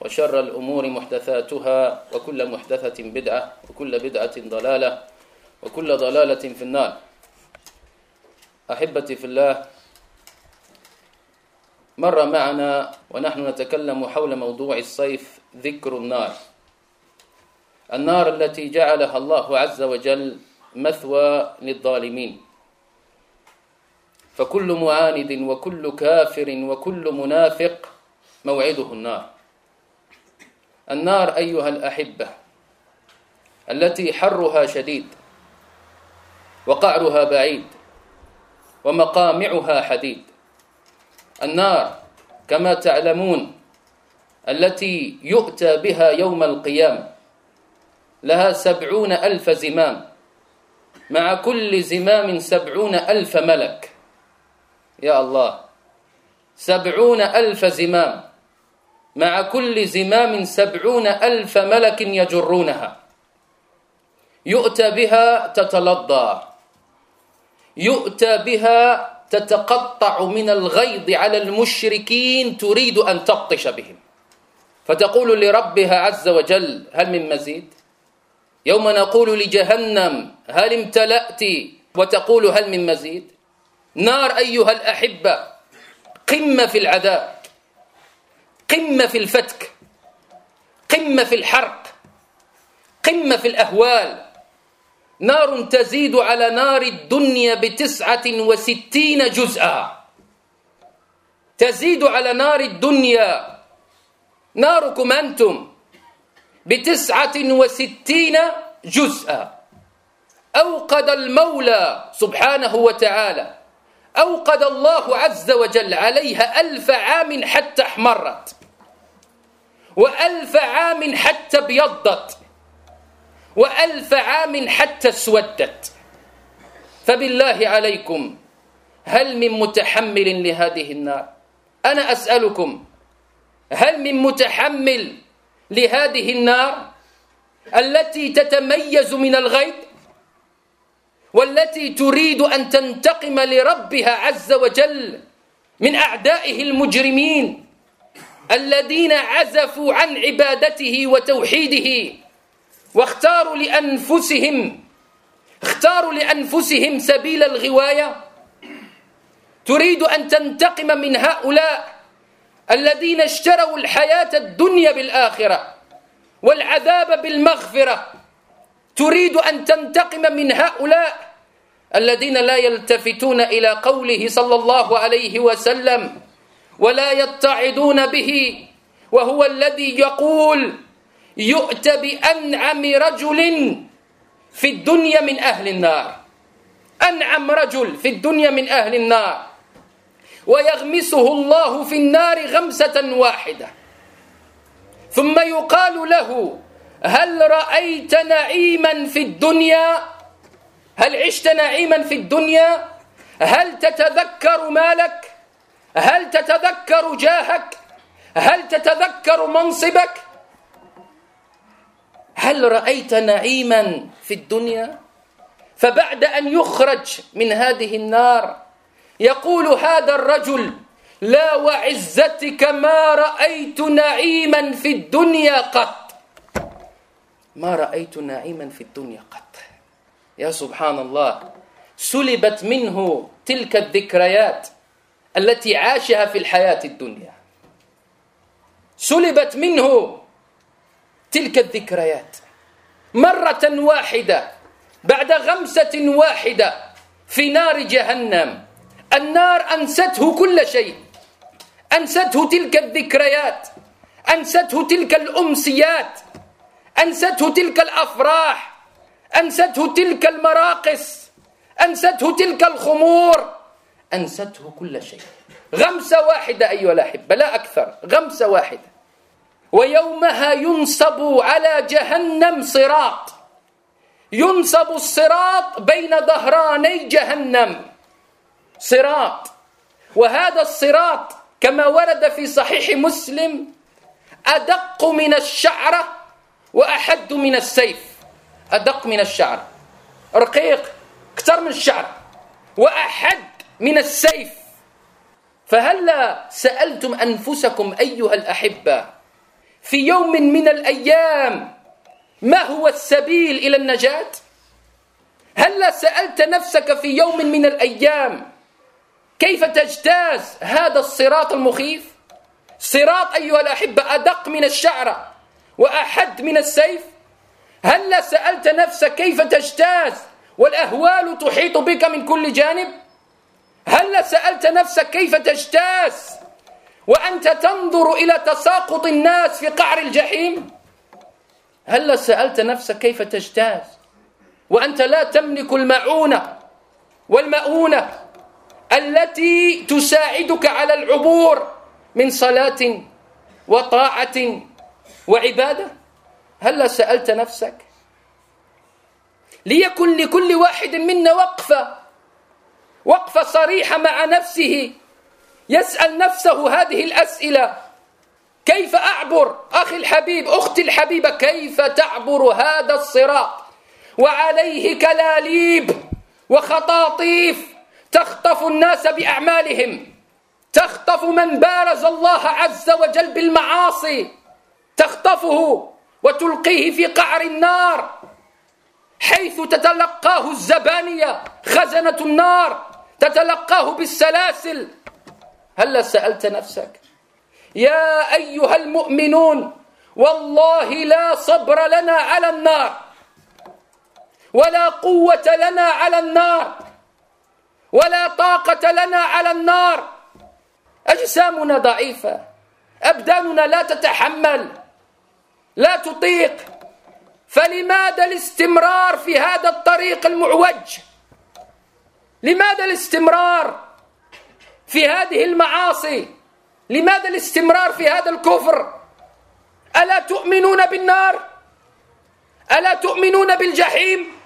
وشر الأمور محدثاتها وكل محدثة بدعة وكل بدعة ضلالة وكل ضلالة في النار. أحبتي في الله مر معنا ونحن نتكلم حول موضوع الصيف ذكر النار. النار التي جعلها الله عز وجل مثوى للظالمين. فكل معاند وكل كافر وكل منافق موعده النار. النار أيها الأحبة التي حرها شديد وقعرها بعيد ومقامعها حديد. النار كما تعلمون التي يؤتى بها يوم القيامة لها سبعون ألف زمام مع كل زمام سبعون ألف ملك. يا الله سبعون ألف زمام. مع كل زمام سبعون ألف ملك يجرونها. يؤتى بها تتلظى. يؤتى بها تتقطع من الغيظ على المشركين تريد أن تبطش بهم. فتقول لربها عز وجل هل من مزيد؟ يوم نقول لجهنم هل امتلأت؟ وتقول هل من مزيد؟ نار أيها الأحبة قمة في العذاب. قمة في الفتك قمة في الحرق قمة في الأهوال. نار تزيد على نار الدنيا بتسعة وستين جزءا. تزيد على نار الدنيا. ناركم أنتم بتسعة وستين جزءا. أوقد المولى سبحانه وتعالى. أوقد الله عز وجل عليها ألف عام حتى احمرت وألف عام حتى ابيضت وألف عام حتى اسودت. فبالله عليكم هل من متحمل لهذه النار؟ أنا أسألكم هل من متحمل لهذه النار التي تتميز من الغيب؟ والتي تريد أن تنتقم لربها عز وجل من أعدائه المجرمين الذين عزفوا عن عبادته وتوحيده واختاروا لأنفسهم اختاروا لأنفسهم سبيل الغواية. تريد أن تنتقم من هؤلاء الذين اشتروا الحياة الدنيا بالآخرة والعذاب بالمغفرة. تريد أن تنتقم من هؤلاء الذين لا يلتفتون إلى قوله صلى الله عليه وسلم ولا يتعظون به وهو الذي يقول يؤتى بأنعم رجل في الدنيا من أهل النار. أنعم رجل في الدنيا من أهل النار. ويغمسه الله في النار غمسة واحدة. ثم يقال له هل رأيت نعيما في الدنيا؟ هل عشت نعيما في الدنيا؟ هل تتذكر مالك؟ هل تتذكر جاهك؟ هل تتذكر منصبك؟ هل رأيت نعيما في الدنيا؟ فبعد أن يخرج من هذه النار يقول هذا الرجل لا وعزتك ما رأيت نعيما في الدنيا قط. ما رأيت نعيما في الدنيا قط. يا سبحان الله سلبت منه تلك الذكريات التي عاشها في الحياة الدنيا. سلبت منه تلك الذكريات. مرة واحدة بعد غمسة واحدة في نار جهنم النار أنسته كل شيء. أنسته تلك الذكريات أنسته تلك الأمسيات. أنسته تلك الأفراح أنسته تلك المراقص أنسته تلك الخمور. أنسته كل شيء. غمسة واحدة أيها الأحبة لا أكثر. غمسة واحدة. ويومها ينصب على جهنم صراط. ينصب الصراط بين ظهراني جهنم. صراط. وهذا الصراط كما ورد في صحيح مسلم أدق من الشعرة وأحد من السيف أدق من الشعر رقيق أكثر من الشعر وأحد من السيف فهلا سألتم أنفسكم أيها الأحبة في يوم من الأيام ما هو السبيل إلى النجاة؟ هلا سألت نفسك في يوم من الأيام كيف تجتاز هذا الصراط المخيف؟ صراط أيها الأحبة أدق من الشعرة وأحد من السيف؟ هل سألت نفسك كيف تجتاز والأهوال تحيط بك من كل جانب؟ هل سألت نفسك كيف تجتاز وأنت تنظر إلى تساقط الناس في قعر الجحيم؟ هل سألت نفسك كيف تجتاز وأنت لا تملك المعونة والمؤونة التي تساعدك على العبور من صلاة وطاعة وعبادة؟ هل سألت نفسك؟ ليكن لكل واحد منا وقفة وقفة صريحة مع نفسه يسأل نفسه هذه الأسئلة. كيف أعبر؟ أخي الحبيب أختي الحبيبة كيف تعبر هذا الصراط؟ وعليه كلاليب وخطاطيف تخطف الناس بأعمالهم. تخطف من بارز الله عز وجل بالمعاصي. تخطفه وتلقيه في قعر النار حيث تتلقاه الزبانية خزنة النار تتلقاه بالسلاسل. هل سألت نفسك يا أيها المؤمنون والله لا صبر لنا على النار ولا قوة لنا على النار ولا طاقة لنا على النار. أجسامنا ضعيفة أبداننا لا تتحمل. لا تطيق. فلماذا الاستمرار في هذا الطريق المعوج؟ لماذا الاستمرار في هذه المعاصي؟ لماذا الاستمرار في هذا الكفر؟ ألا تؤمنون بالنار؟ ألا تؤمنون بالجحيم؟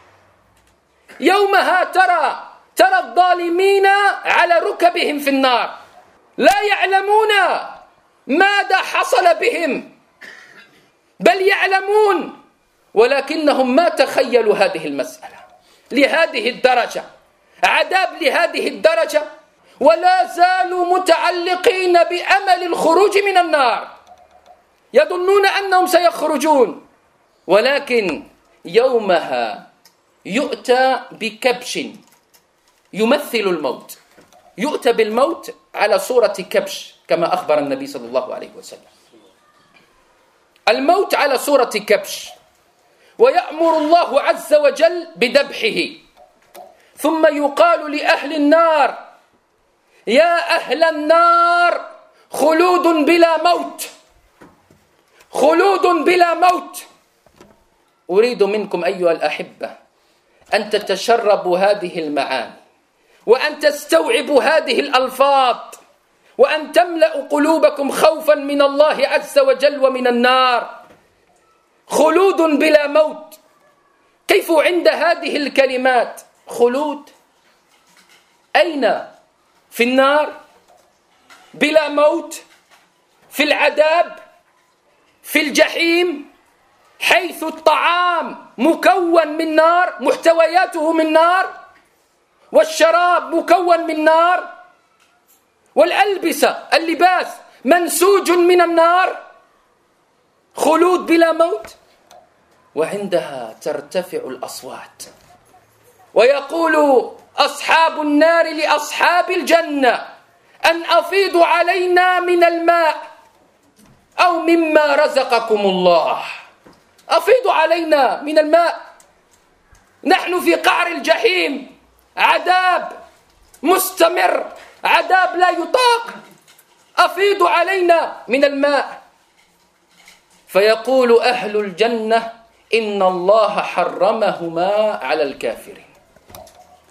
يومها ترى ترى الظالمين على ركبهم في النار. لا يعلمون ماذا حصل بهم. بل يعلمون ولكنهم ما تخيلوا هذه المسألة لهذه الدرجة. عذاب لهذه الدرجة. ولا زالوا متعلقين بأمل الخروج من النار. يظنون أنهم سيخرجون. ولكن يومها يؤتى بكبش يمثل الموت. يؤتى بالموت على صورة كبش كما أخبر النبي صلى الله عليه وسلم. الموت على صورة كبش. ويأمر الله عز وجل بذبحه ثم يقال لأهل النار يا أهل النار خلود بلا موت. خلود بلا موت. أريد منكم أيها الأحبة أن تتشربوا هذه المعاني وأن تستوعبوا هذه الألفاظ. وأن تملأ قلوبكم خوفا من الله عز وجل ومن النار. خلود بلا موت. كيف عند هذه الكلمات؟ خلود. أين؟ في النار. بلا موت. في العذاب. في الجحيم. حيث الطعام مكون من نار محتوياته من نار والشراب مكون من نار والألبسة اللباس منسوج من النار. خلود بلا موت. وعندها ترتفع الأصوات. ويقول أصحاب النار لأصحاب الجنة أن أفيضوا علينا من الماء أو مما رزقكم الله. أفيضوا علينا من الماء. نحن في قعر الجحيم. عذاب مستمر. عذاب لا يطاق. أفيضوا علينا من الماء. فيقول أهل الجنة إن الله حرمهما على الكافرين.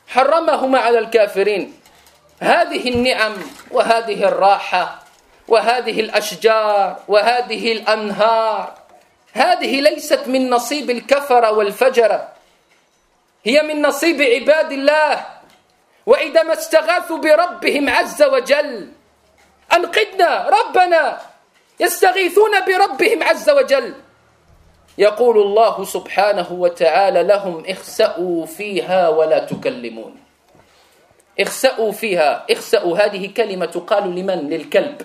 حرمهما على الكافرين. هذه النعم وهذه الراحة وهذه الأشجار وهذه الأنهار. هذه ليست من نصيب الكفر والفجر هي من نصيب عباد الله. وإذا ما استغاثوا بربهم عز وجل أنقذنا ربنا يستغيثون بربهم عز وجل. يقول الله سبحانه وتعالى لهم اخسأوا فيها ولا تكلمون. اخسأوا فيها اخسأوا هذه كلمة تقال لمن؟ للكلب.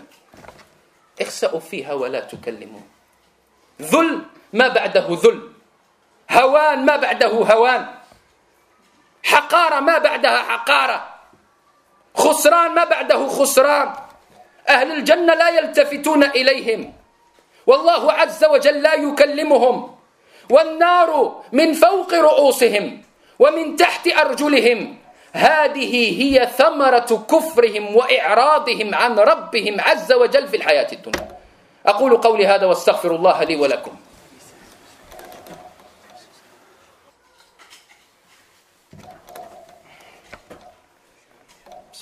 اخسأوا فيها ولا تكلمون. ذل ما بعده ذل. هوان ما بعده هوان. حقارة ما بعدها حقارة. خسران ما بعده خسران. أهل الجنة لا يلتفتون إليهم. والله عز وجل لا يكلمهم. والنار من فوق رؤوسهم ومن تحت أرجلهم. هذه هي ثمرة كفرهم وإعراضهم عن ربهم عز وجل في الحياة الدنيا. أقول قولي هذا واستغفر الله لي ولكم.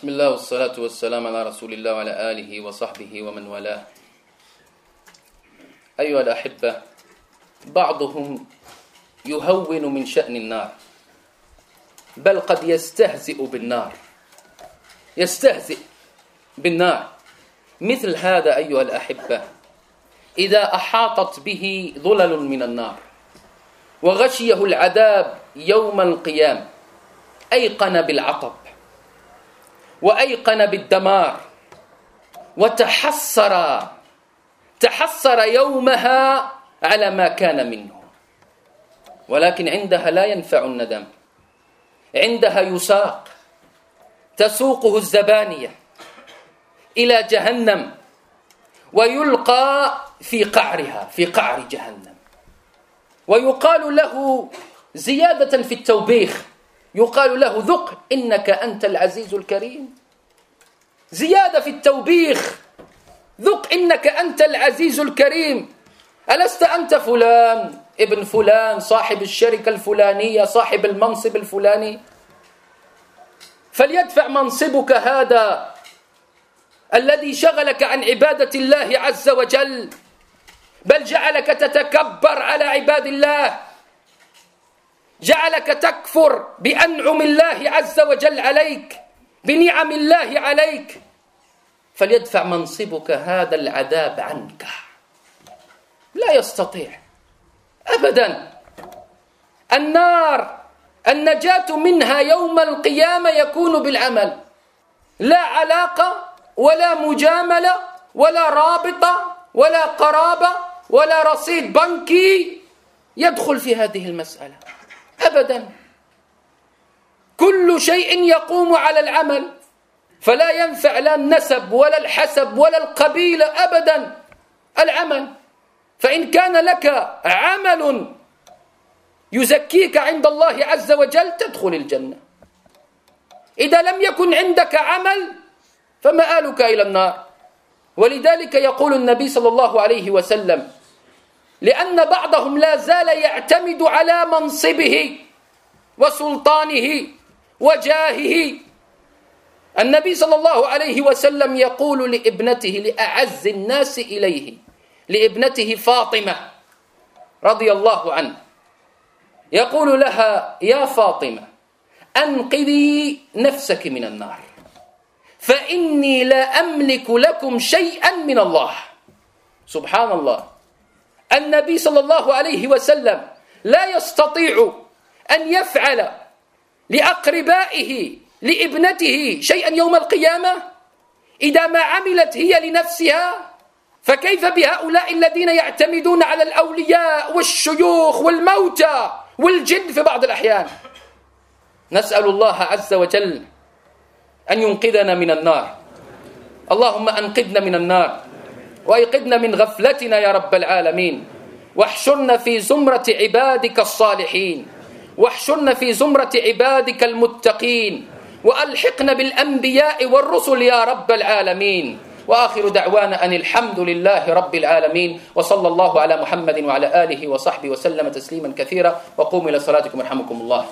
بسم الله والصلاة والسلام على رسول الله وعلى آله وصحبه ومن والاه. أيها الأحبة بعضهم يهون من شأن النار بل قد يستهزئ بالنار يستهزئ بالنار. مثل هذا أيها الأحبة إذا أحاطت به ظلل من النار وغشيه العذاب يوم القيام أيقن بالعطب وأيقن بالدمار وتحسر تحسر يومها على ما كان منه. ولكن عندها لا ينفع الندم. عندها يساق تسوقه الزبانية إلى جهنم ويلقى في قعرها في قعر جهنم. ويقال له زيادة في التوبيخ يقال له ذق إنك أنت العزيز الكريم. زيادة في التوبيخ. ذق إنك أنت العزيز الكريم. ألست أنت فلان؟ ابن فلان صاحب الشركة الفلانية صاحب المنصب الفلاني. فليدفع منصبك هذا الذي شغلك عن عبادة الله عز وجل. بل جعلك تتكبر على عباد الله. جعلك تكفر بأنعم الله عز وجل عليك بنعم الله عليك. فليدفع منصبك هذا العذاب عنك. لا يستطيع أبدا. النار النجاة منها يوم القيامة يكون بالعمل. لا علاقة ولا مجاملة ولا رابطة ولا قرابة ولا رصيد بنكي يدخل في هذه المسألة. أبدا. كل شيء يقوم على العمل فلا ينفع لا النسب ولا الحسب ولا القبيلة أبدا. العمل فإن كان لك عمل يزكيك عند الله عز وجل تدخل الجنة. إذا لم يكن عندك عمل فمآلك إلى النار. ولذلك يقول النبي صلى الله عليه وسلم لأن بعضهم لا زال يعتمد على منصبه وسلطانه وجاهه. النبي صلى الله عليه وسلم يقول لابنته لأعز الناس إليه لابنته فاطمة رضي الله عنه يقول لها يا فاطمة أنقذي نفسك من النار فإني لا أملك لكم شيئا من الله. سبحان الله. النبي صلى الله عليه وسلم لا يستطيع أن يفعل لأقربائه لابنته شيئا يوم القيامة إذا ما عملت هي لنفسها؟ فكيف بهؤلاء الذين يعتمدون على الأولياء والشيوخ والموتى والجن في بعض الأحيان؟ نسأل الله عز وجل أن ينقذنا من النار. اللهم أنقذنا من النار. وأيقظنا من غفلتنا يا رب العالمين. واحشرنا في زمرة عبادك الصالحين. واحشرنا في زمرة عبادك المتقين. وألحقنا بالأنبياء والرسل يا رب العالمين. وآخر دعوانا أن الحمد لله رب العالمين. وصلى الله على محمد وعلى آله وصحبه وسلم تسليما كثيرا. وقوموا إلى صلاتكم يرحمكم الله.